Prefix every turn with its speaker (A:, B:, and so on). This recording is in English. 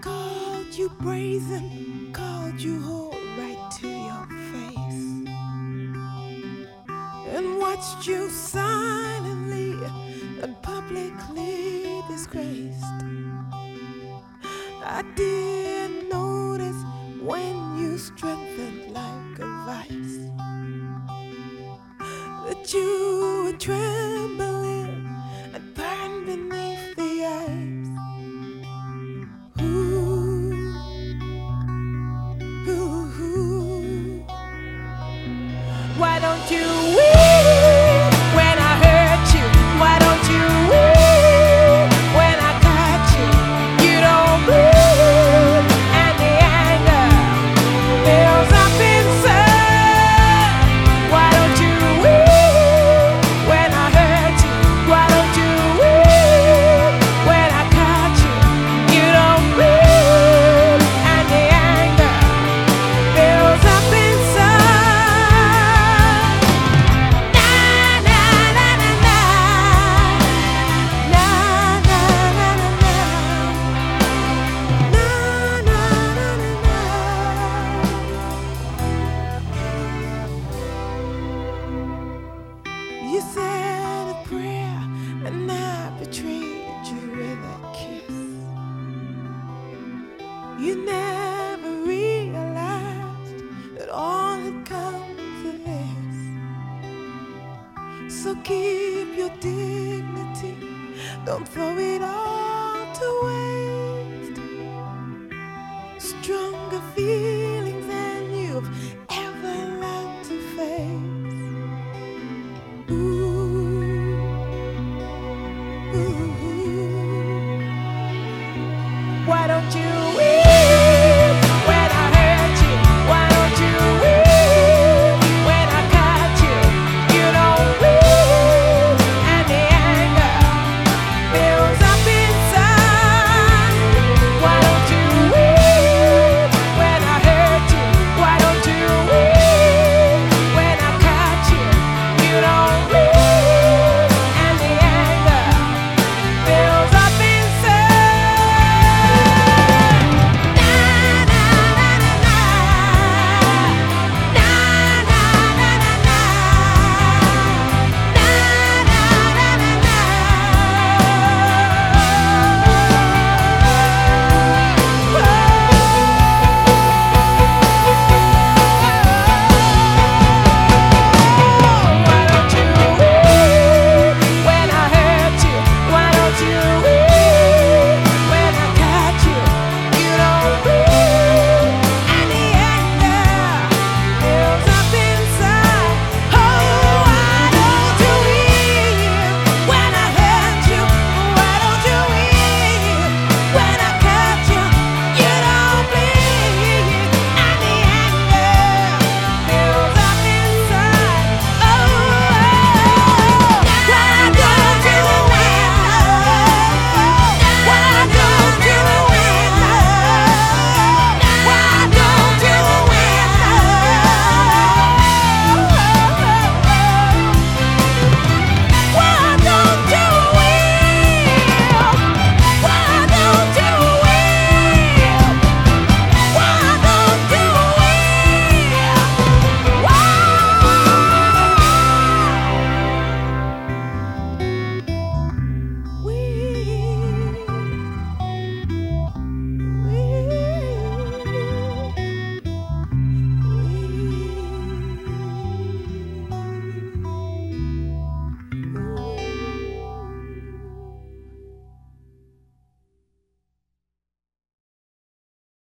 A: Called you brazen, called you whole right to your face, and watched you silently and publicly disgraced. I didn't notice when you strengthened like a vice. That you were Why don't you keep your dignity, don't throw it all to waste. Stronger feelings than you've ever learned to face. Ooh, ooh. Why don't you